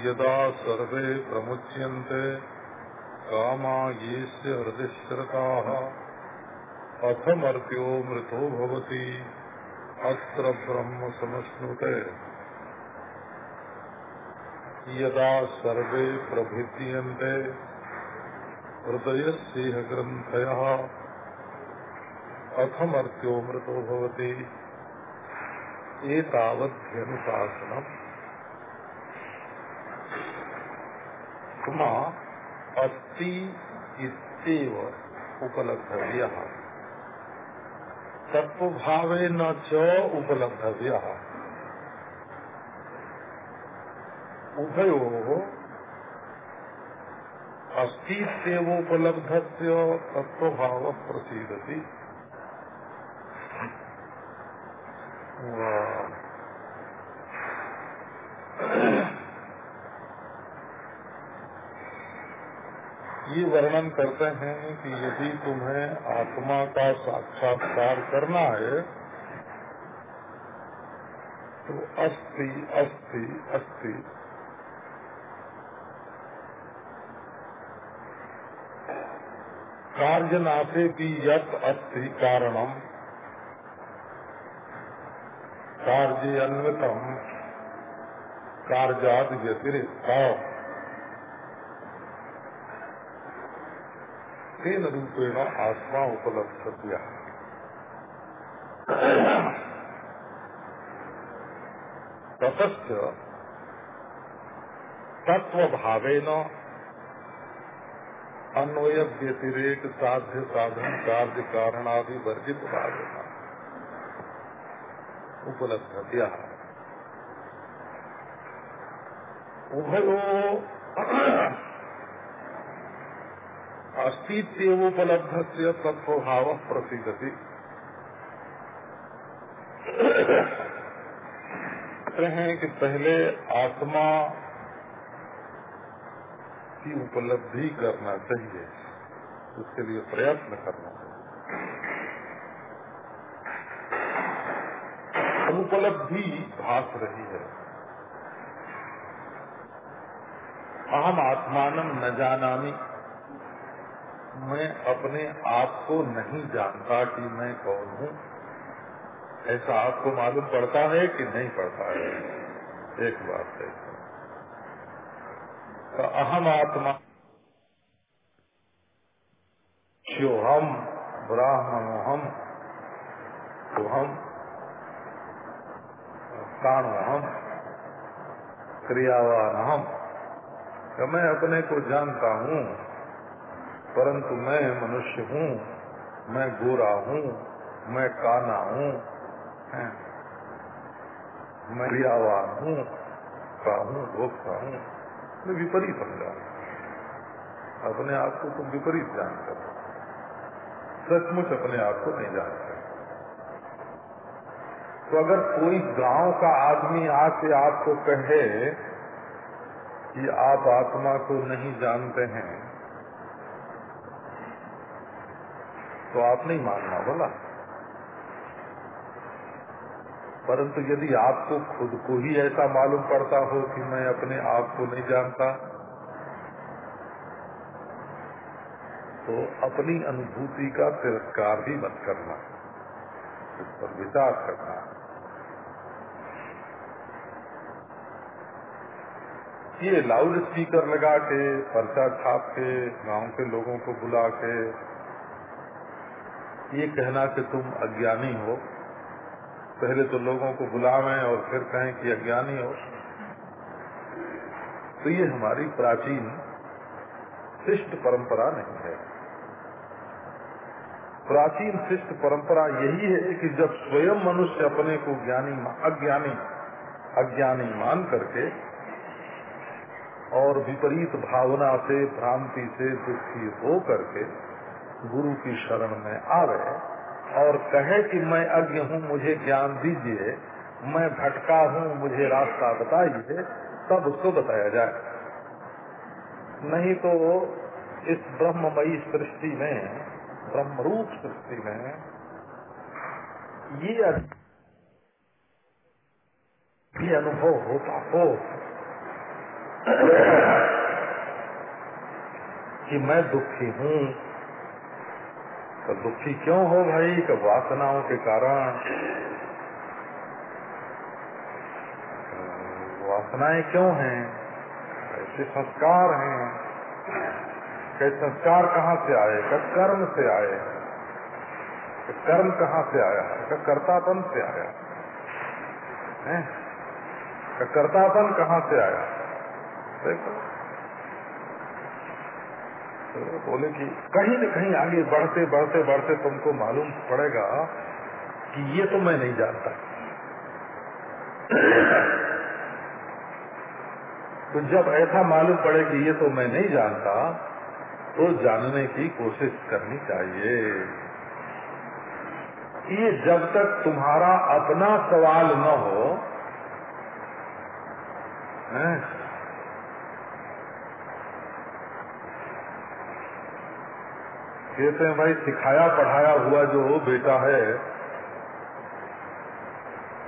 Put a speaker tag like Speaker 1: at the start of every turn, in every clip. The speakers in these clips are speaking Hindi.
Speaker 1: यदा सर्वे प्रमुच्यन्ते कामा येस्य हृदयश्रताः अथमर्त्यो मृतो भवति, अत्र ब्रह्म समश्नुते यदा सर्वे प्रभिद्यन्ते, हृदयस्येह ग्रन्थयः, अथमर्त्यो मृतो भवति। एतावध्यनुशासनम् अस्ति इत्येव उपलब्धव्यः। तत्वभावे न च उपलब्धव्यः। उभयोः अस्तित्वोपलब्धस्य तत्वभाव प्रसीदति ये वर्णन करते हैं कि यदि तुम्हें आत्मा का साक्षात्कार करना है तो अस्थि अस्थि अस्ति कार्यनाथे की यत अस्ति कारणम। कार्य अन्वतम कार्याद व्यतिरिक्त तेन रूपेण आत्मा उपलब्ध ततच तत्व भावेन अन्वय व्यतिरेक साध्य साधन कार्य कारण आदि वर्जित भावेन उपलब्ध उभयो अस्तित्वोपलब्ध से तत्वभाव प्रसिद्धति हैं कि पहले आत्मा की उपलब्धि करना चाहिए, उसके लिए प्रयत्न करना चाहिए। अनुपलब्धि भास रही है। अहम आत्मान न जानामी। मैं अपने आप को नहीं जानता कि मैं कौन हूँ। ऐसा आपको मालूम पड़ता है कि नहीं पड़ता है? एक बात है। तो अहम आत्मा हम ब्राह्मण हम हम प्राण हम, क्रियावान हम तो मैं अपने को जानता हूँ। परंतु मैं मनुष्य हूँ, मैं गोरा हूँ, मैं काना हूँ मैं क्रियावान हूँ हूँ भोगता हूँ। मैं विपरीत समझा अपने आप को तुम विपरीत जानकर सचमुच अपने आप को नहीं जानते। तो अगर कोई गाँव का आदमी आके आपको कहे कि आप आत्मा को नहीं जानते हैं तो आप नहीं मानना बोला। परंतु यदि आपको खुद को ही ऐसा मालूम पड़ता हो कि मैं अपने आप को नहीं जानता तो अपनी अनुभूति का तिरस्कार भी मत करना, इस पर विचार करना। ये लाउड स्पीकर लगा के, पर्चा छाप के, गाँव के लोगों को बुला के ये कहना कि तुम अज्ञानी हो। पहले तो लोगों को बुलावें और फिर कहें कि अज्ञानी हो। तो ये हमारी प्राचीन शिष्ट परंपरा नहीं है। प्राचीन शिष्ट परंपरा यही है कि जब स्वयं मनुष्य अपने को ज्ञानी अज्ञानी अज्ञानी मान करके और विपरीत भावना से, भ्रांति से, दुखी हो करके गुरु की शरण में आवे और कहे कि मैं अज्ञ हूँ, मुझे ज्ञान दीजिए, मैं भटका हूँ, मुझे रास्ता बताइए, तब उसको बताया जाए। नहीं तो इस ब्रह्ममयी सृष्टि में, ब्रह्मरूप सृष्टि में, ये ये अनुभव होता हो कि मैं दुखी हूँ तो दुखी क्यों हो भाई? कि वासनाओं के कारण। वासनाएँ क्यों हैं? ऐसे संस्कार हैं? कैसे संस्कार कहाँ से आए? का कर्म से आए? कर्म कहाँ से आया? का कर्तापन से आया? है? कर्तापन कहाँ से आया? देखो। तो बोले कि कहीं न कहीं आगे बढ़ते बढ़ते बढ़ते तुमको मालूम पड़ेगा कि ये तो मैं नहीं जानता। तो जब ऐसा मालूम पड़े कि ये तो मैं नहीं जानता तो जानने की कोशिश करनी चाहिए। ये जब तक तुम्हारा अपना सवाल न हो कहते हैं भाई सिखाया पढ़ाया हुआ जो बेटा है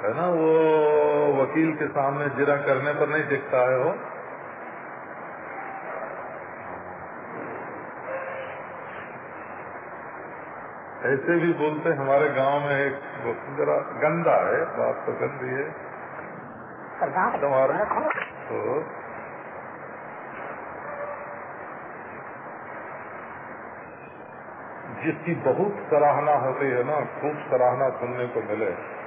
Speaker 1: है ना वो वकील के सामने जिरा करने पर नहीं दिखता है वो। ऐसे भी बोलते हमारे गाँव में एक जरा गंदा है बात तो गंदी है। तुम्हारा तो जिसकी बहुत सराहना होती है ना, खूब सराहना सुनने को मिले।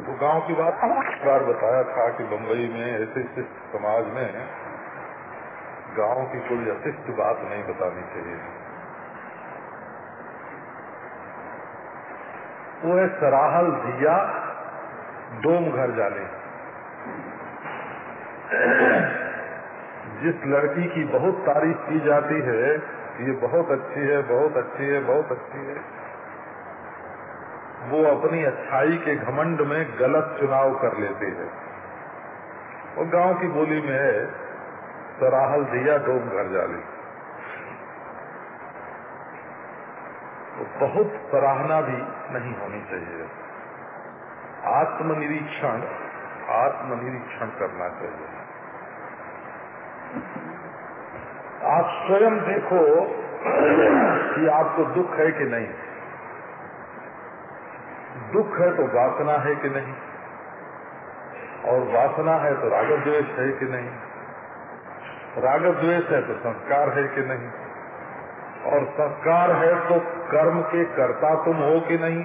Speaker 1: वो गाँव की बात बार बताया था कि बम्बई में ऐसे समाज में गाँव की कोई अशिष्ट बात नहीं बतानी चाहिए। वो है सराहल दिया, डोम घर जाने। जिस लड़की की बहुत तारीफ़ की जाती है, ये बहुत अच्छी है, बहुत अच्छी है, बहुत अच्छी है। वो अपनी अच्छाई के घमंड में गलत चुनाव कर लेते हैं। वो गाँव की बोली में है, सराहल दिया डोम घर जाली। तो बहुत सराहना भी नहीं होनी चाहिए। आत्मनिरीक्षण आत्मनिरीक्षण करना चाहिए। आप स्वयं देखो कि आपको दुख है कि नहीं। दुख है तो वासना है कि नहीं, और वासना है तो राग द्वेष है कि नहीं। राग द्वेष है तो संस्कार है कि नहीं, और संस्कार है तो कर्म के कर्ता तुम हो कि नहीं,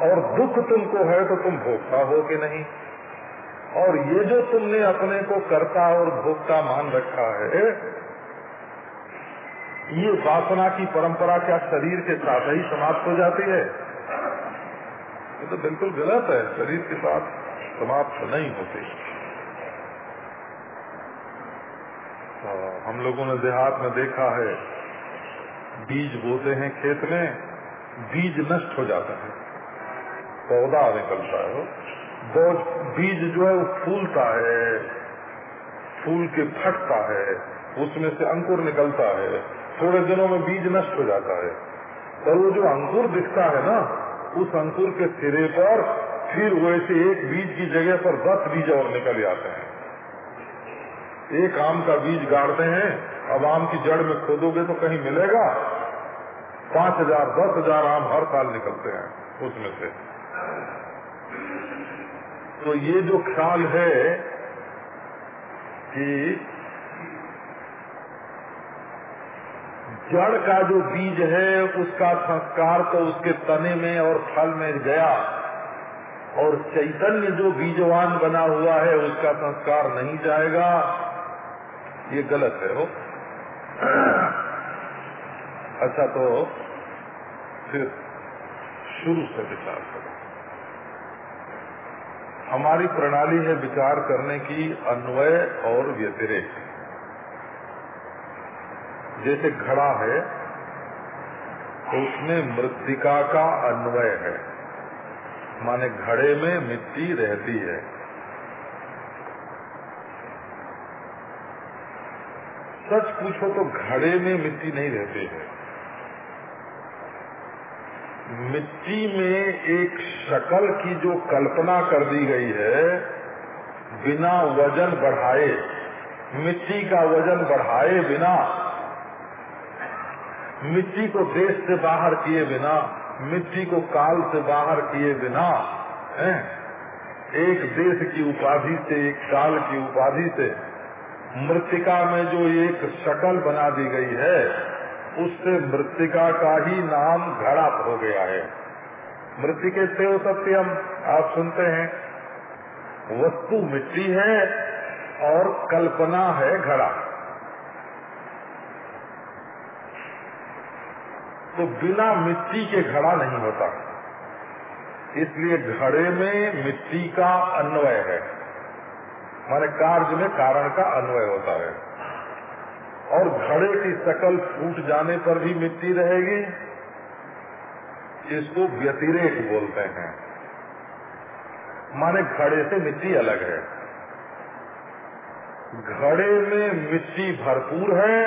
Speaker 1: और दुख तुमको है तो तुम भोगता हो कि नहीं। और ये जो तुमने अपने को कर्ता और भोक्ता मान रखा है, ये वासना की परंपरा क्या शरीर के साथ ही समाप्त हो जाती है? ये तो बिल्कुल गलत है, शरीर के साथ समाप्त नहीं होती। तो हम लोगों ने देहात में देखा है, बीज बोते हैं खेत में, बीज नष्ट हो जाता है। पौधा निकलता है। बीज जो है वो फूलता है, फूल के फटता है, उसमें से अंकुर निकलता है, थोड़े दिनों में बीज नष्ट हो जाता है। और वो जो अंकुर दिखता है ना, उस अंकुर के सिरे पर फिर वैसे एक बीज की जगह पर दस बीज और निकल जाते हैं। एक आम का बीज गाड़ते हैं, अब आम की जड़ में खोदोगे तो कहीं मिलेगा। पाँच हज़ार, दस हज़ार आम हर साल निकलते हैं उसमें से। तो ये जो ख्याल है कि जड़ का जो बीज है, उसका संस्कार तो उसके तने में और फल में गया। और चैतन्य जो बीजवान बना हुआ है, उसका संस्कार नहीं जाएगा। ये गलत है वो अच्छा तो फिर शुरू से विचार करो। हमारी प्रणाली है विचार करने की, अन्वय और व्यतिरेक। जैसे घड़ा है तो उसमें मृतिका का अन्वय है। माने घड़े में मिट्टी रहती है। सच पूछो तो घड़े में मिट्टी नहीं रहती है। मिट्टी में एक शकल की जो कल्पना कर दी गई है, बिना वज़न बढ़ाए, मिट्टी का वज़न बढ़ाए बिना, मिट्टी को देश से बाहर किए बिना, मिट्टी को काल से बाहर किए बिना, है? एक देश की उपाधि से, एक काल की उपाधि से, मृतिका में जो एक शकल बना दी गई है उससे मृतिका का ही नाम घड़ा हो गया है। मृतिके से हो सत्यम, आप सुनते हैं। वस्तु मिट्टी है और कल्पना है घड़ा। तो बिना मिट्टी के घड़ा नहीं होता। इसलिए घड़े में मिट्टी का अन्वय है। माने कार्य में कारण का अन्वय होता है। और घड़े की शकल फूट जाने पर भी मिट्टी रहेगी इसको व्यतिरेक बोलते हैं। माने घड़े से मिट्टी अलग है। घड़े में मिट्टी भरपूर है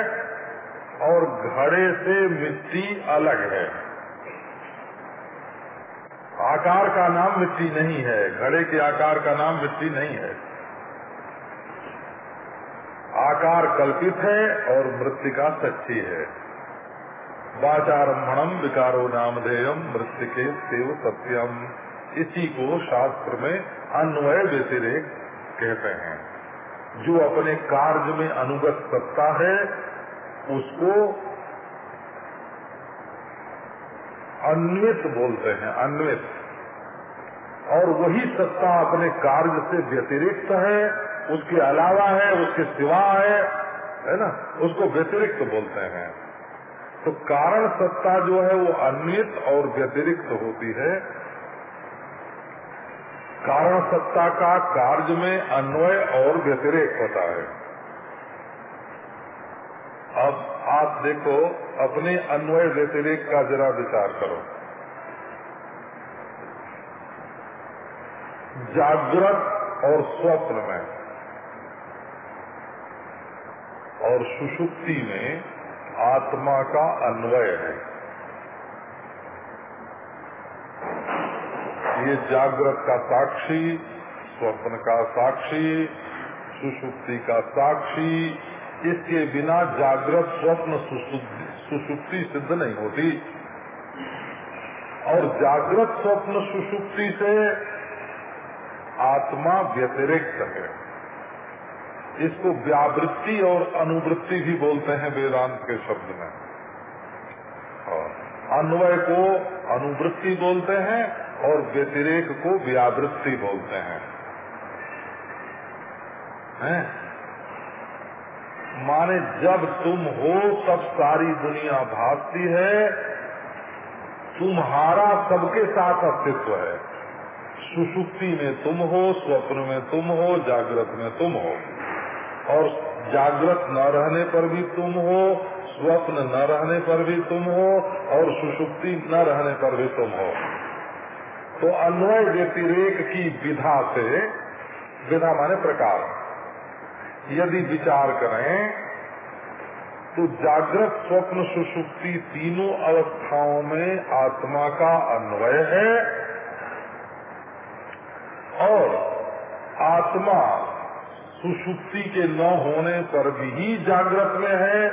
Speaker 1: और घड़े से मिट्टी अलग है। आकार का नाम मिट्टी नहीं है। घड़े के आकार का नाम मिट्टी नहीं है। आकार कल्पित है और मृतिका सच्ची है। वाचारम्भम विकारो नामधेयम मृतिके सेव सत्यम इसी को शास्त्र में अन्वय व्यतिरेक कहते हैं। जो अपने कार्य में अनुगत सत्ता है, उसको अन्वित बोलते हैं, अन्वित। और वही सत्ता अपने कार्य से व्यतिरिक्त है उसके अलावा है, उसके सिवा है है ना? उसको व्यतिरिक्त बोलते हैं। तो कारण सत्ता जो है, वो अन्वित और व्यतिरिक्त होती है। कारण सत्ता का कार्य में अन्वय और व्यतिरेक होता है। अब आप देखो, अपने अन्वय व्यतिरेक का जरा विचार करो। जागृत और स्वप्न में। और सुषुप्ति में आत्मा का अन्वय है। ये जागृत का साक्षी, स्वप्न का साक्षी, सुषुप्ति का साक्षी, इसके बिना जागृत स्वप्न सुसुप्ति सिद्ध नहीं होती। और जागृत स्वप्न सुसुप्ति से आत्मा व्यतिरिक्त है। इसको व्यावृत्ति और अनुवृत्ति भी बोलते हैं वेदांत के शब्द में। अन्वय को अनुवृत्ति बोलते हैं और व्यतिरेक को व्यावृत्ति बोलते हैं। हैं? माने जब तुम हो, तब सारी दुनिया भागती है। तुम्हारा सबके साथ अस्तित्व है। सुसुप्ति में तुम हो, स्वप्न में तुम हो, जागृत में तुम हो। और जागृत न रहने पर भी तुम हो, स्वप्न न रहने पर भी तुम हो, और सुसुप्ति न रहने पर भी तुम हो। तो अन्वय व्यतिरेक की विधा से, विधा माने प्रकार। यदि विचार करें तो जागृत, स्वप्न, सुषुप्ति तीनों अवस्थाओं में आत्मा का अन्वय है, और आत्मा सुषुप्ति के न होने पर भी जागृत में है,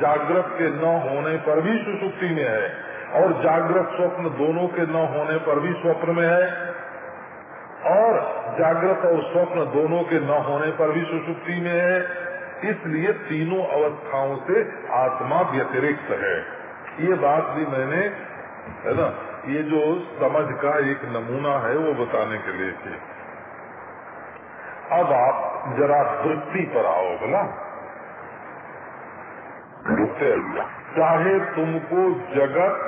Speaker 1: जागृत के न होने पर भी सुषुप्ति में है। और जागृत स्वप्न दोनों के न होने पर भी स्वप्न में है। और जागृत और स्वप्न दोनों के न होने पर भी सुषुप्ति में है। इसलिए तीनों अवस्थाओं से आत्मा व्यतिरिक्त है। ये बात भी मैंने, है ना, ये जो समझ का एक नमूना है वो बताने के लिए थी अब आप जरा वृत्ति पर आओ बोला चाहे तुमको जगत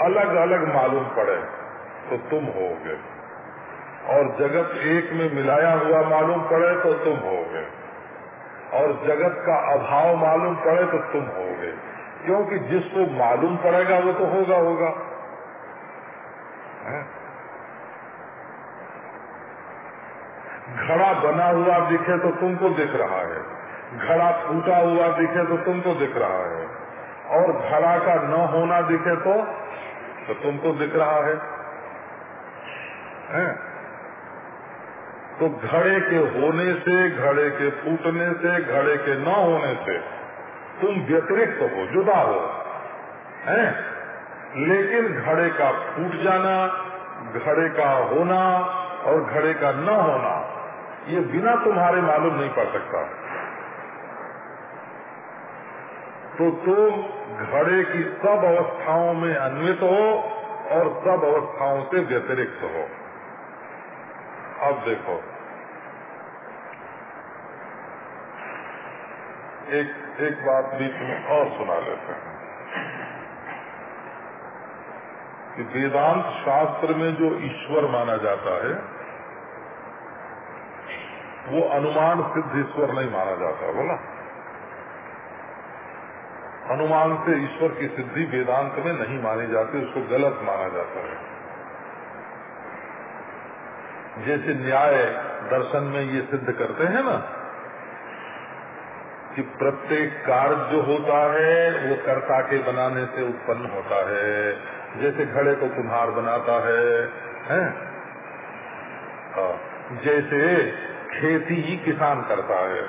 Speaker 1: अलग अलग मालूम पड़े तो तुम होगे। और जगत एक में मिलाया हुआ मालूम पड़े तो तुम होगे। और जगत का अभाव मालूम पड़े तो तुम होगे। क्योंकि जिसको मालूम पड़ेगा, वो तो होगा होगा घड़ा बना हुआ दिखे तो तुमको दिख रहा है घड़ा फूटा हुआ दिखे तो तुमको दिख रहा है और घड़ा का न होना दिखे तो तो तुमको दिख रहा है, है? तो घड़े के होने से घड़े के फूटने से घड़े के न होने से तुम व्यतिरिक्त हो जुदा हो हैं? लेकिन घड़े का फूट जाना घड़े का होना और घड़े का न होना ये बिना तुम्हारे मालूम नहीं पड़ सकता। तो तुम घड़े की सब अवस्थाओं में अन्वित हो और सब अवस्थाओं से व्यतिरिक्त हो। अब देखो, एक एक बात बीच में और सुना लेते हैं कि वेदांत शास्त्र में जो ईश्वर माना जाता है वो अनुमान सिद्ध ईश्वर नहीं माना जाता बोला। अनुमान से ईश्वर की सिद्धि वेदांत में नहीं मानी जाती उसको गलत माना जाता है। जैसे न्याय दर्शन में ये सिद्ध करते हैं ना कि प्रत्येक कार्य जो होता है वो कर्ता के बनाने से उत्पन्न होता है। जैसे घड़े को कुम्हार बनाता है, हैं? हाँ, जैसे खेती ही किसान करता है।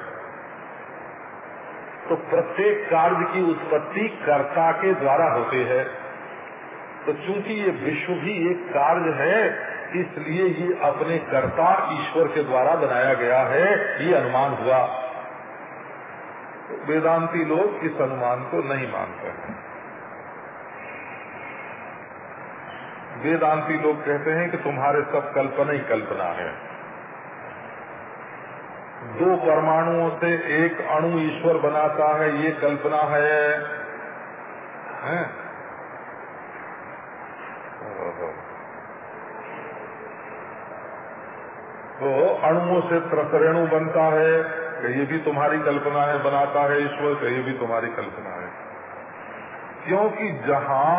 Speaker 1: तो प्रत्येक कार्य की उत्पत्ति कर्ता के द्वारा होती है। तो चूँकि ये विश्व भी एक कार्य है, इसलिए ये अपने कर्ता ईश्वर के द्वारा बनाया गया है, ये अनुमान हुआ। वेदांती लोग इस अनुमान को नहीं मानते हैं। वेदांती लोग कहते हैं कि तुम्हारे सब कल्पना ही कल्पना है। दो परमाणुओं से एक अणु ईश्वर बनाता है ये कल्पना है, है? तो अणुओं से त्रसरेणु बनता है ये भी तुम्हारी कल्पना है बनाता है ईश्वर ये भी तुम्हारी कल्पना है। क्योंकि जहाँ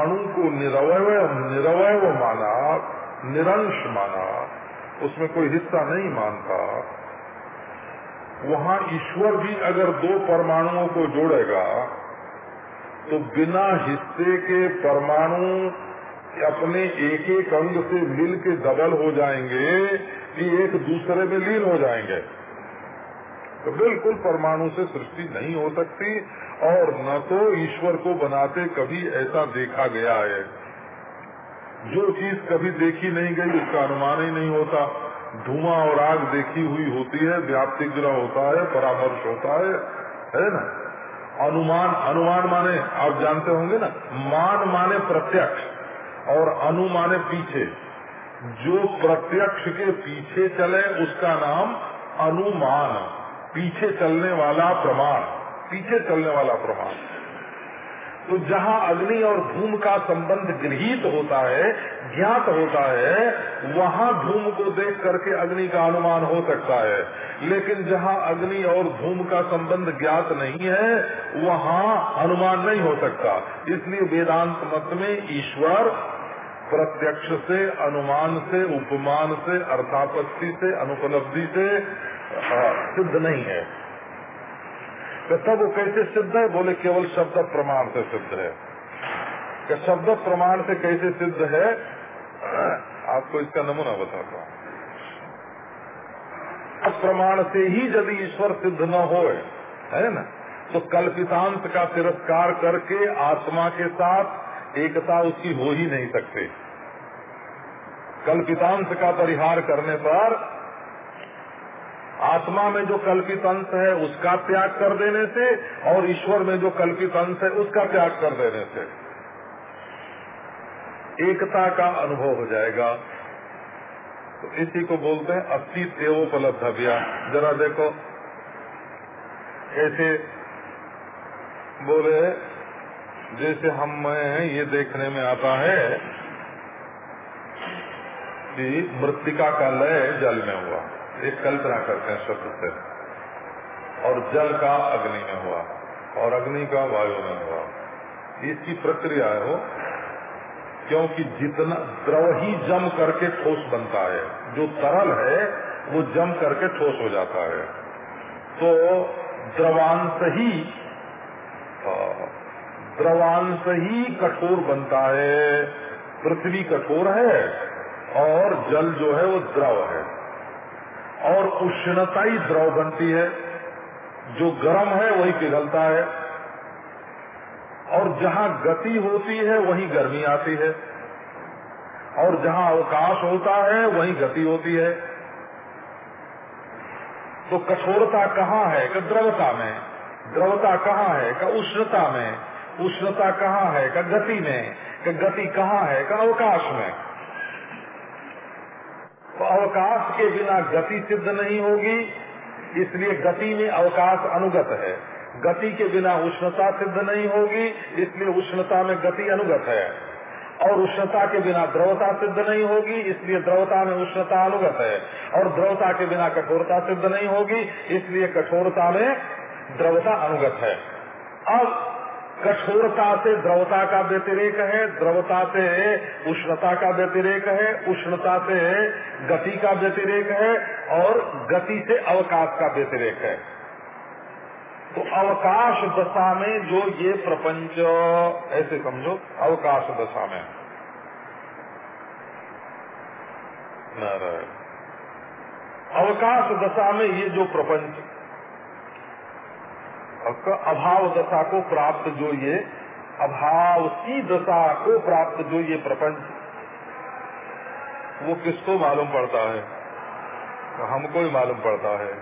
Speaker 1: अणु को निरवय निरवय माना निरंश माना उसमें कोई हिस्सा नहीं मानता। वहाँ ईश्वर भी अगर दो परमाणुओं को जोड़ेगा तो बिना हिस्से के परमाणु अपने एक एक अंग से मिल के डबल हो जाएँगे, कि एक दूसरे में लीन हो जाएँगे। तो बिल्कुल परमाणु से सृष्टि नहीं हो सकती, और न तो ईश्वर को बनाते कभी ऐसा देखा गया है। जो चीज़ कभी देखी नहीं गई, उसका अनुमान ही नहीं होता। धुआँ और आग देखी हुई होती है व्याप्ति ग्रह होता है, परामर्श होता है है ना? अनुमान अनुमान माने, आप जानते होंगे ना, मान माने प्रत्यक्ष और अनु माने पीछे। जो प्रत्यक्ष के पीछे चले, उसका नाम अनुमान, पीछे चलने वाला प्रमाण, पीछे चलने वाला प्रमाण। तो जहाँ अग्नि और धूम का संबंध गृहित होता है, ज्ञात होता है, वहाँ धूम को देख करके अग्नि का अनुमान हो सकता है। लेकिन जहाँ अग्नि और धूम का संबंध ज्ञात नहीं है, वहाँ अनुमान नहीं हो सकता। इसलिए वेदांत मत में ईश्वर प्रत्यक्ष से, अनुमान से, उपमान से, अर्थापत्ति से, अनुपलब्धि से सिद्ध नहीं है। कि तब वो कैसे सिद्ध है? बोले, केवल शब्द प्रमाण से सिद्ध है। कि शब्द प्रमाण से कैसे सिद्ध है? आपको इसका नमूना बताता हूँ। प्रमाण से ही यदि ईश्वर सिद्ध न हो है ना तो कल्पितांत का तिरस्कार करके आत्मा के साथ एकता उसकी हो ही नहीं सकती। कल्पितांश का परिहार करने पर आत्मा में जो कल्पित अंश है, उसका त्याग कर देने से और ईश्वर में जो कल्पित अंश है, उसका त्याग कर देने से। एकता का अनुभव हो जाएगा। तो इसी को बोलते हैं अस्तित्व एवोपलब्धव्या जरा देखो, ऐसे बोले जैसे हम मैं ये देखने में आता है कि मृतिका का लय जल में हुआ। एक कल्पना करते हैं शब्द से। और जल का अग्नि में हुआ, और अग्नि का वायु में हुआ। इसकी प्रक्रिया है, क्योंकि जितना द्रव ही जम करके ठोस बनता है, जो तरल है, वो जम करके ठोस हो जाता है। तो द्रवांश ही द्रवांश ही कठोर बनता है। पृथ्वी कठोर है, और जल जो है वो द्रव है। और उष्णता ही द्रव बनती है। जो गर्म है, वही पिघलता है। और जहाँ गति होती है, वही गर्मी आती है। और जहाँ अवकाश होता है, वही गति होती है। तो कठोरता कहाँ है? कि द्रवता में। द्रवता कहाँ है? का उष्णता में। उष्णता कहाँ है? का गति में। का गति कहाँ है? का अवकाश में। अवकाश के बिना गति सिद्ध नहीं होगी, इसलिए गति में अवकाश अनुगत है। गति के बिना उष्णता सिद्ध नहीं होगी, इसलिए उष्णता में गति अनुगत है। और उष्णता के बिना द्रवता सिद्ध नहीं होगी, इसलिए द्रवता में उष्णता अनुगत है। और द्रवता के बिना कठोरता सिद्ध नहीं होगी, इसलिए कठोरता में द्रवता अनुगत है। अब कठोरता से द्रवता का व्यतिरेक है, द्रवता से उष्णता का व्यतिरेक है, उष्णता से गति का व्यतिरेक है और गति से अवकाश का व्यतिरेक है। तो अवकाश दशा में जो ये प्रपंच, ऐसे समझो, अवकाश दशा में। अवकाश दशा में ये जो प्रपंच अभाव दशा को प्राप्त जो ये अभाव की दशा को प्राप्त जो ये प्रपंच, वो किसको मालूम पड़ता है? हमको ही मालूम पड़ता है।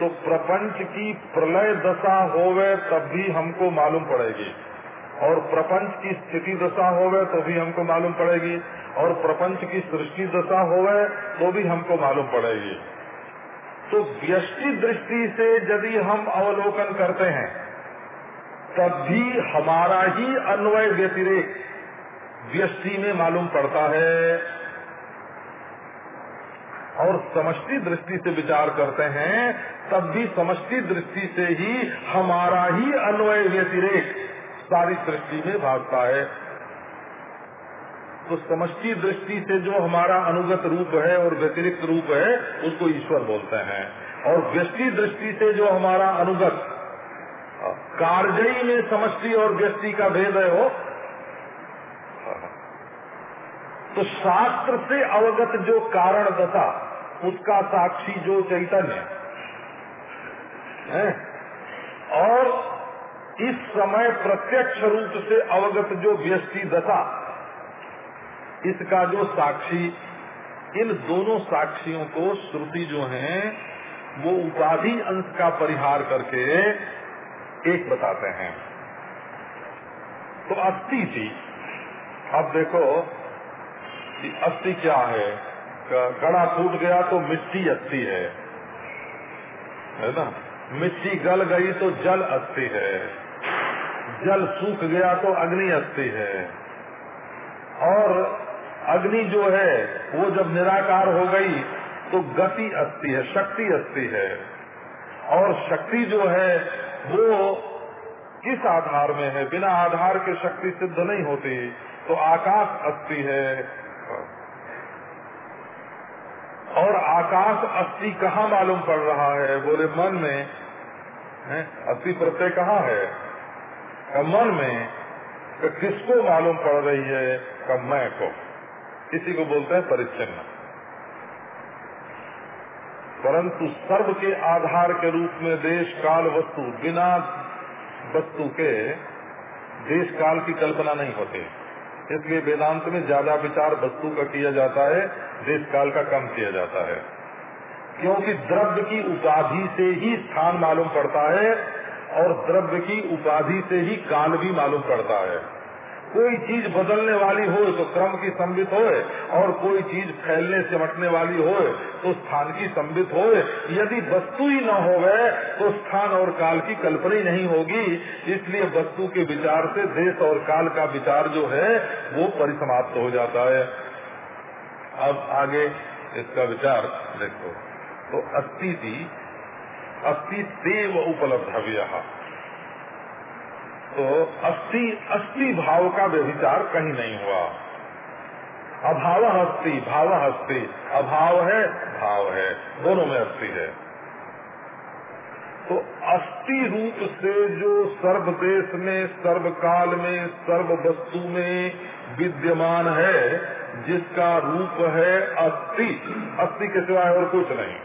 Speaker 1: तो प्रपंच की प्रलय दशा होवे तब भी हमको मालूम पड़ेगी। और प्रपंच की स्थिति दशा होवे तो भी हमको मालूम पड़ेगी। और प्रपंच की सृष्टि दशा होवे तो भी हमको मालूम पड़ेगी। तो व्यष्टि दृष्टि से यदि हम अवलोकन करते हैं तब भी हमारा ही अन्वय व्यतिरेक व्यष्टि में मालूम पड़ता है। और समष्टि दृष्टि से विचार करते हैं तब भी समष्टि दृष्टि से ही हमारा ही अन्वय व्यतिरेक सारी सृष्टि में भागता है। तो समष्टि दृष्टि से जो हमारा अनुगत रूप है और व्यतिरिक्त रूप है, उसको ईश्वर बोलते हैं। और व्यष्टि दृष्टि से जो हमारा अनुगत कार्य में समष्टि और व्यष्टि का भेद है वो तो शास्त्र से अवगत जो कारण दशा उसका साक्षी जो चैतन्य है। और इस समय प्रत्यक्ष रूप से अवगत जो व्यष्टि दशा इसका जो साक्षी, इन दोनों साक्षियों को श्रुति जो है, वो उपाधि अंश का परिहार करके एक बताते हैं। तो अस्थि थी। अब देखो कि अस्थि क्या है? गड़ा टूट गया तो मिट्टी अस्थि है। है ना? मिट्टी गल गई तो जल अस्थि है। जल सूख गया तो अग्नि अस्थि है। और अग्नि जो है, वो जब निराकार हो गई तो गति अस्थि है, शक्ति अस्थि है। और शक्ति जो है, वो किस आधार में है। बिना आधार के शक्ति सिद्ध नहीं होती तो आकाश अस्थि है। और आकाश अस्थि कहाँ मालूम पड़ रहा है? बोले, मन में। अस्थि प्रत्यय कहाँ है? मन में। किसको मालूम पड़ रही है? कब मैं को। इसी को बोलते हैं परिच्छिन्न परंतु सर्व के आधार के रूप में देश काल वस्तु, बिना वस्तु के देश काल की कल्पना नहीं होती। इसलिए वेदांत में ज़्यादा विचार वस्तु का किया जाता है, देश काल का कम किया जाता है। क्योंकि द्रव्य की उपाधि से ही स्थान मालूम पड़ता है और द्रव्य की उपाधि से ही काल भी मालूम पड़ता है। कोई चीज़ बदलने वाली हो तो क्रम की संबित हो और कोई चीज़ फैलने सिमटने वाली हो तो स्थान की संबित हो यदि वस्तु ही न हो गए तो स्थान और काल की कल्पना ही नहीं होगी। इसलिए वस्तु के विचार से देश और काल का विचार जो है, वो परिसमाप्त हो जाता है। अब आगे इसका विचार देखो। तो अस्थि थी अस्थि देव उपलब्धव्य। तो अस्थि अस्थि भाव का व्यभिचार कहीं नहीं हुआ। अभाव हस्ती भाव हस्ती अभाव है, भाव है। दोनों में अस्थि है। तो अस्थि रूप से जो सर्व देश में सर्व काल में सर्व वस्तु में विद्यमान है, जिसका रूप है अस्थि। अस्थि के सिवाय और कुछ नहीं।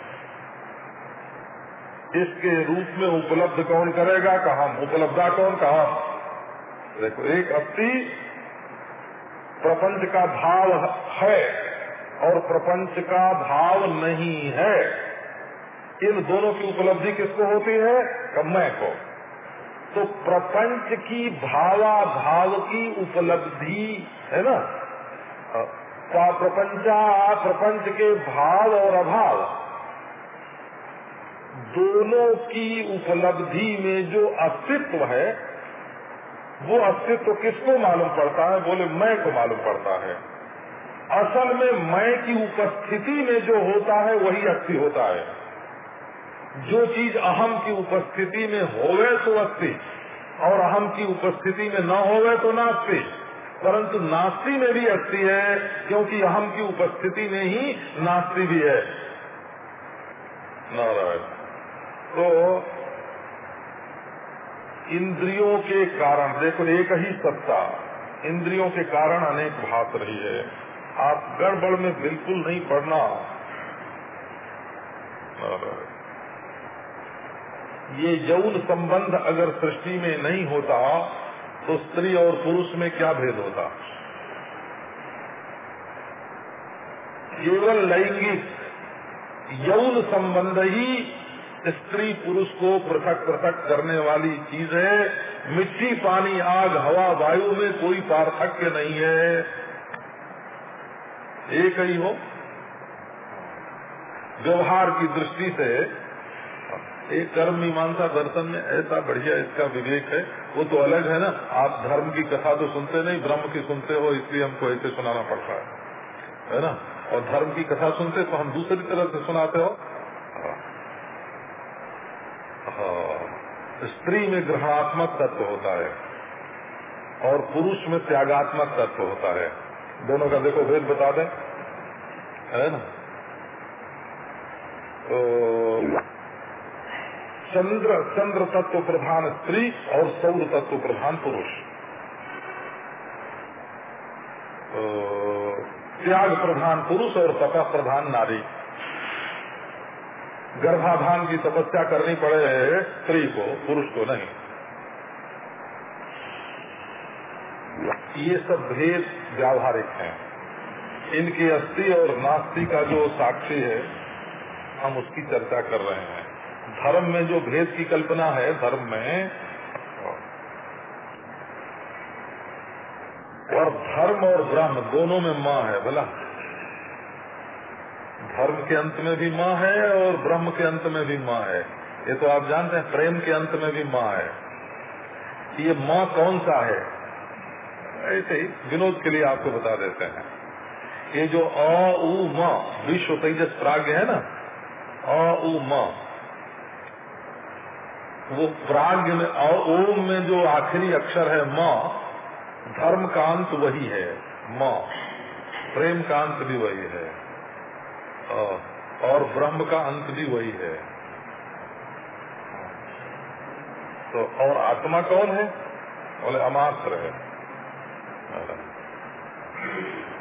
Speaker 1: इसके रूप में उपलब्ध कौन करेगा? कहा? उपलब्धा कौन? कहा? देखो, एक अस्थि प्रपंच का भाव है और प्रपंच का भाव नहीं है। इन दोनों की उपलब्धि किसको होती है? कमय को। तो प्रपंच की भावा भाव की उपलब्धि, है ना? प्रपंचा, प्रपंच के भाव और अभाव। दोनों की उपलब्धि में जो अस्तित्व है, वो अस्तित्व किसको मालूम पड़ता है? बोले, मैं को मालूम पड़ता है। असल में मैं की उपस्थिति में जो होता है, वही अस्थि होता है। जो चीज़ अहम की उपस्थिति में होवे तो अस्थि, और अहम की उपस्थिति में न होवे तो नास्ती। परंतु नास्ती में भी अस्थि है, क्योंकि अहम की उपस्थिति में ही नास्ती भी है। नारायण। तो इंद्रियों के कारण, देखो, एक ही सत्ता, इंद्रियों के कारण अनेक भात रही है। आप गड़बड़ में बिल्कुल नहीं पढ़ना ये यौन संबंध अगर सृष्टि में नहीं होता तो स्त्री और पुरुष में क्या भेद होता? केवल लैंगिक यौन संबंध ही स्त्री पुरुष को पृथक पृथक करने वाली चीज़ है। मिट्टी, पानी, आग, हवा, वायु में कोई पार्थक्य नहीं है। एक ही हो? व्यवहार की दृष्टि से एक कर्म मीमांसा दर्शन में ऐसा बढ़िया इसका विवेक है। वो तो अलग है ना। आप धर्म की कथा तो सुनते नहीं, ब्रह्म की सुनते हो, इसलिए हमको ऐसे सुनाना पड़ता है। है ना? और धर्म की कथा सुनते तो हम दूसरी तरह से सुनाते हो हाँ। स्त्री में ग्रहणात्मक तत्व होता है और पुरुष में त्यागात्मक तत्व होता है। दोनों का देखो भेद बता दें। है ना? तो चंद्र चंद्र तत्व प्रधान स्त्री और सौर तत्व प्रधान पुरुष। तो त्याग प्रधान पुरुष और तपा प्रधान नारी। गर्भाधान की तपस्या करनी पड़े स्त्री को, पुरुष को नहीं। ये सब भेद व्यावहारिक हैं। इनकी अस्थि और नास्ति का जो साक्षी है, हम उसकी चर्चा कर रहे हैं। धर्म में जो भेद की कल्पना है, धर्म में, और धर्म और ब्रह्म दोनों में माँ है, बोला। धर्म के अंत में भी माँ है और ब्रह्म के अंत में भी माँ है। ये तो आप जानते हैं, प्रेम के अंत में भी माँ है। ये माँ कौन सा है? ऐसे ही विनोद के लिए आपको बता देते हैं। ये जो अ उ, म विश्व तेजस प्राग्ञ है ना? अ उ, म। वो प्राग्ञ में ओम में जो आखिरी अक्षर है म, धर्म कांत वही है, म। प्रेम कांत भी वही है। और ब्रह्म का अंत भी वही है। तो और आत्मा कौन है? बोले, अमात्र है।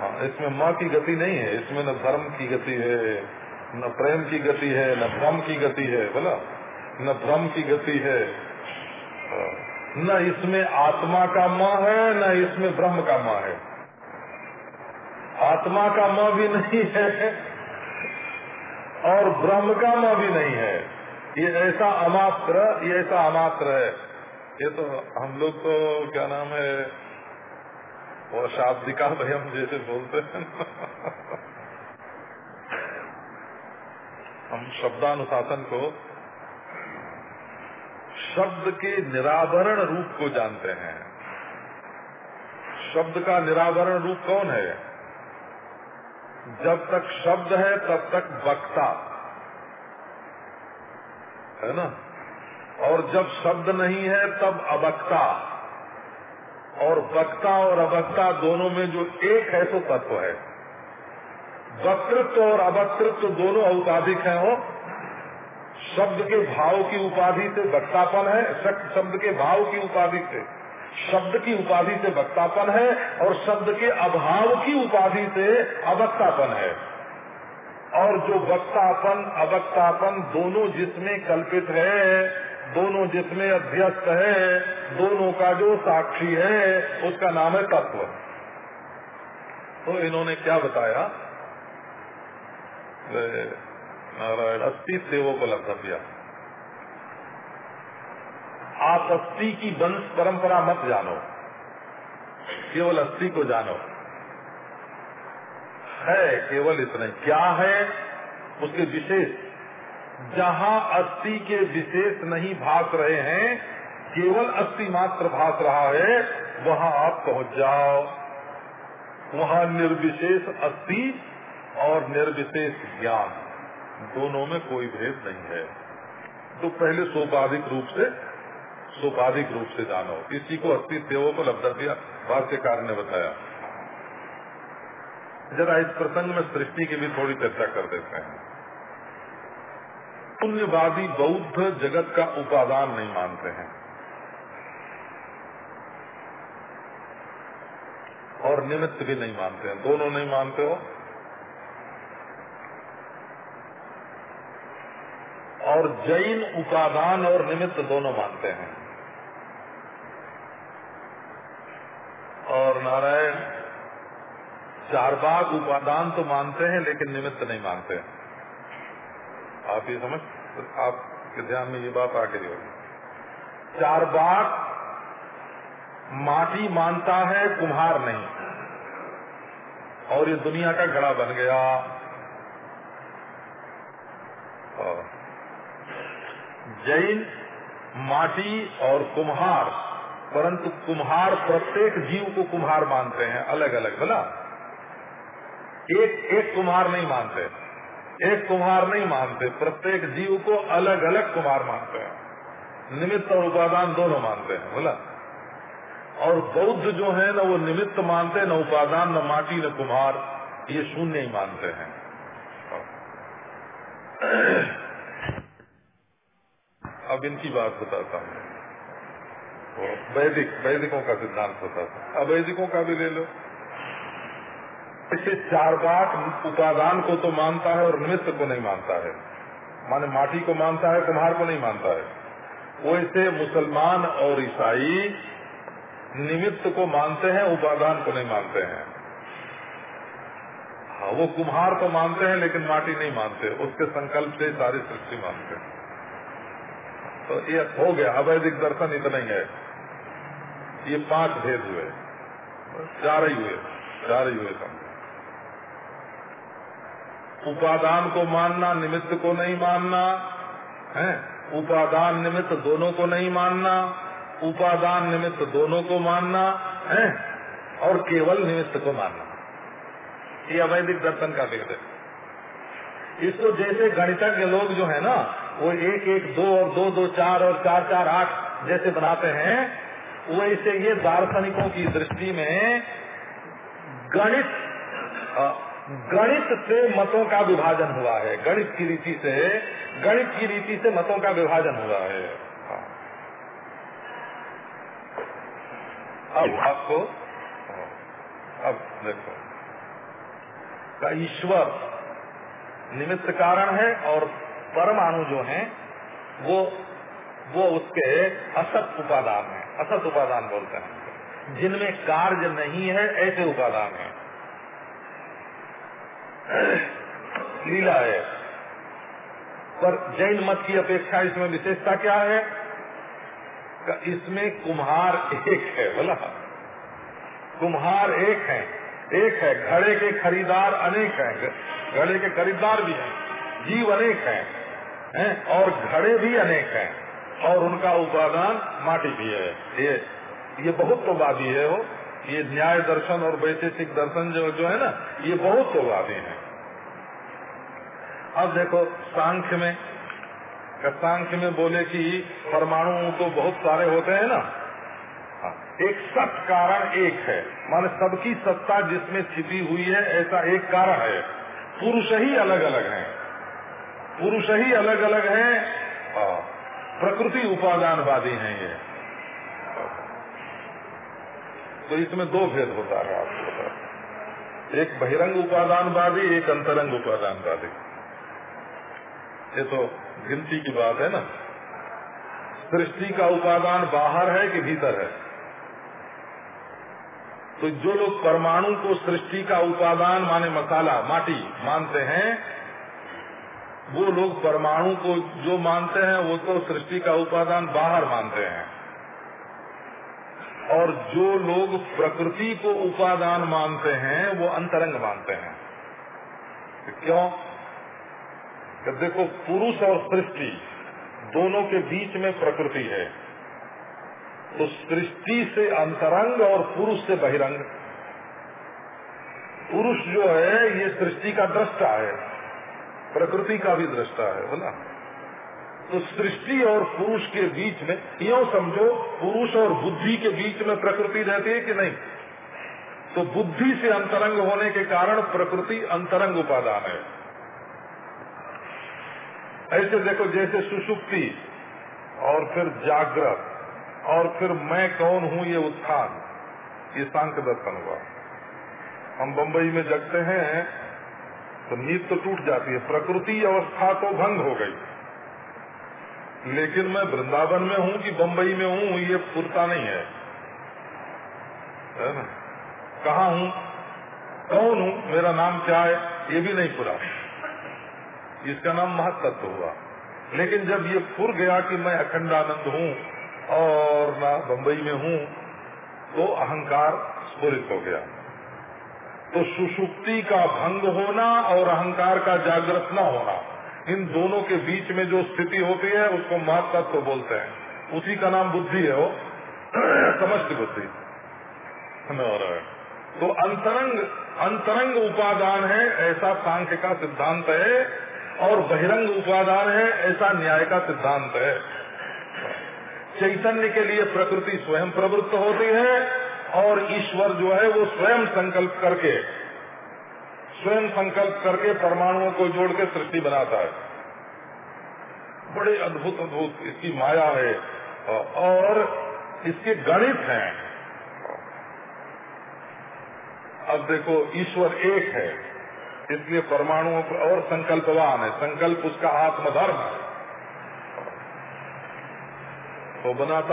Speaker 1: हाँ इसमें माँ की गति नहीं है। इसमें न धर्म की गति है, न प्रेम की गति है, न भ्रम की गति है, बोला? न भ्रम की गति है। न इसमें आत्मा का माँ है, न इसमें ब्रह्म का माँ है। आत्मा का माँ भी नहीं है और ब्रह्म का माँ भी नहीं है। ये ऐसा अमात्र, ये ऐसा अमात्र है। ये तो हम लोग तो क्या नाम है, वो शाब्दिका भयम जैसे बोलते हैं। हम शब्दानुशासन को शब्द के निरावरण रूप को जानते हैं। शब्द का निरावरण रूप कौन है? जब तक शब्द है, तब तक वक्ता। है ना? और जब शब्द नहीं है, तब अवक्ता। और वक्ता और अवक्ता दोनों में जो एक है तो तत्व है। वक्तृत्व और अवक्तृत्व दोनों औपाधिक हैं वो शब्द के भाव की उपाधि से वक्तापन है शब्द के भाव की उपाधि से। शब्द की उपाधि से वक्तापन है और शब्द के अभाव की उपाधि से अवक्तापन है। और जो वक्तापन, अवक्तापन दोनों जिसमें कल्पित है, दोनों जिसमें अध्यस्त है, दोनों का जो साक्षी है, उसका नाम है तत्व। तो इन्होंने क्या बताया? नारायण अस्थि सेवोपलब्धिया आप अस्थि की वंश परंपरा मत जानो। केवल अस्थि को जानो। है केवल इतना क्या है? उसके विशेष। जहाँ अस्थि के विशेष नहीं भाग रहे हैं, केवल अस्थि मात्र भाग रहा है, वहाँ आप पहुँच जाओ। वहाँ निर्विशेष अस्थि और निर्विशेष ज्ञान। दोनों में कोई भेद नहीं है। तो पहले सोपाधिक रूप से सोपाधिक रूप से जानो इसी को अस्थि सेवों को लब्ध दिया भाष्यकार ने बताया। जरा इस प्रसंग में सृष्टि की भी थोड़ी चर्चा कर देते हैं। पुण्यवादी बौद्ध जगत का उपादान नहीं मानते हैं। और निमित्त भी नहीं मानते हैं। दोनों नहीं मानते हो? और जैन उपादान और निमित्त दोनों मानते हैं। और नारायण चार बाग उपादान तो मानते हैं, लेकिन निमित्त नहीं मानते आप ये समझ, आपके ध्यान में ये बात आके होगी। चार बाग माटी मानता है, कुम्हार नहीं। और ये दुनिया का घड़ा बन गया। जैन, माटी और कुम्हार परंतु कुम्हार प्रत्येक जीव को कुम्हार मानते हैं अलग अलग बोला एक एक कुम्हार नहीं मानते। एक कुम्हार नहीं मानते, प्रत्येक जीव को अलग अलग कुम्हार मानते हैं। निमित्त और उपादान दोनों मानते हैं बोला और बौद्ध जो है, न वो निमित्त मानते, न उपादान, न माटी, न कुम्हार, ये शून्य ही मानते हैं। अब इनकी बात बताता हूँ। वैदिक, वैदिकों का सिद्धांत बताता हूँ अवैदिकों का भी ले लो। इसे चार बात उपादान को तो मानता है और निमित्त को नहीं मानता है। माने माटी को मानता है, कुम्हार को नहीं मानता है। वो वैसे मुसलमान और ईसाई निमित्त को मानते हैं, उपादान को नहीं मानते हैं। हाँ वो कुम्हार को मानते हैं, लेकिन माटी नहीं मानते। उसके संकल्प से सारी सृष्टि मानते हैं। तो ये हो गया। अवैधिक दर्शन इतना ही है। ये पाँच भेद हुए। चार ही हुए चार ही हुए समझ उपादान को मानना, निमित्त को नहीं मानना, है? उपादान निमित्त दोनों को नहीं मानना, उपादान निमित्त दोनों को मानना, है? और केवल निमित्त को मानना। ये अवैधिक दर्शन का भेद है। इसको जैसे गणितज्ञ लोग जो है ना, वो एक एक, दो और दो दो, चार और चार चार, आठ जैसे बनाते हैं वैसे ये दार्शनिकों की दृष्टि में गणित गणित से मतों का विभाजन हुआ है। गणित की रीति से गणित की रीति से मतों का विभाजन हुआ है। हाँ। अब आपको अब देखो। का ईश्वर निमित्त कारण है और परमाणु जो हैं वो वो उसके असत उपादान है। असत उपादान बोलते हैं जिनमें कार्य नहीं है, ऐसे उपादान है। लीला है। पर जैन मत की अपेक्षा इसमें विशेषता क्या है? इसमें कुम्हार एक है, बोला। कुम्हार एक है। एक है, घड़े के खरीदार अनेक हैं। घड़े के खरीदार भी हैं। जीव अनेक हैं। हैं? और घड़े भी अनेक हैं। और उनका उपादान माटी भी है। ये ये बहुत तो वादी है वो। ये न्याय दर्शन और वैशेषिक दर्शन जो जो है ना ये बहुत तो वादी है। अब देखो सांख्य में सांख्य में बोले कि परमाणु तो बहुत सारे होते हैं ना? हाँ, एक सत कारण एक है। माने सबकी सत्ता जिसमें छिपी हुई है ऐसा एक कारण है। पुरुष ही अलग अलग हैं। पुरुष ही अलग अलग हैं। हाँ, प्रकृति उपादानवादी हैं ये। तो इसमें दो भेद होता है आपको एक बहिरंग उपादानवादी, एक अंतरंग उपादानवादी। ये तो गिनती की बात है ना। सृष्टि का उपादान बाहर है कि भीतर है? तो जो लोग परमाणु को सृष्टि का उपादान, माने मसाला, माटी, मानते हैं वो लोग परमाणु को जो मानते हैं, वो तो सृष्टि का उपादान बाहर मानते हैं। और जो लोग प्रकृति को उपादान मानते हैं, वो अंतरंग मानते हैं। क्यों? कि देखो, पुरुष और सृष्टि दोनों के बीच में प्रकृति है। तो सृष्टि से अंतरंग और पुरुष से बहिरंग। पुरुष जो है, ये सृष्टि का दृष्टा है। प्रकृति का भी दृष्टा है बोला तो सृष्टि और पुरुष के बीच में, यो समझो, पुरुष और बुद्धि के बीच में प्रकृति रहती है कि नहीं? तो बुद्धि से अंतरंग होने के कारण प्रकृति अंतरंग उपादान है। ऐसे देखो, जैसे सुसुप्ति, और फिर जागृत, और फिर मैं कौन हूँ, ये उत्थान, ये सांख्य दर्शन हुआ। हम बम्बई में जगते हैं तो नींद तो टूट जाती है, प्रकृति अवस्था तो भंग हो गई। लेकिन मैं वृंदावन में हूँ कि बम्बई में हूँ, ये पुरता नहीं है। कहा हूँ? कौन हूँ? मेरा नाम क्या है? ये भी नहीं पूरा। इसका नाम महत्व हुआ। लेकिन जब ये फुर गया कि मैं अखंडानंद हूँ और ना बम्बई में हूँ तो अहंकार स्फुरित हो गया। तो सुषुप्ति का भंग होना और अहंकार का जागृत न होना, इन दोनों के बीच में जो स्थिति होती है, उसको महत्व तो बोलते हैं। उसी का नाम बुद्धि है वो। समस्त बुद्धि। तो अंतरंग अंतरंग उपादान है, ऐसा सांख्य का सिद्धांत है, और बहिरंग उपादान है, ऐसा न्याय का सिद्धांत है। चैतन्य के लिए प्रकृति स्वयं प्रवृत्त होती है और ईश्वर जो है वो स्वयं संकल्प करके, स्वयं संकल्प करके परमाणुओं को जोड़ के सृष्टि बनाता है। बड़े अद्भुत अद्भुत इसकी माया है और इसके गणित हैं। अब देखो, ईश्वर एक है, इसलिए परमाणुओं पर और संकल्पवान है। संकल्प उसका आत्मधर्म है। तो बनाता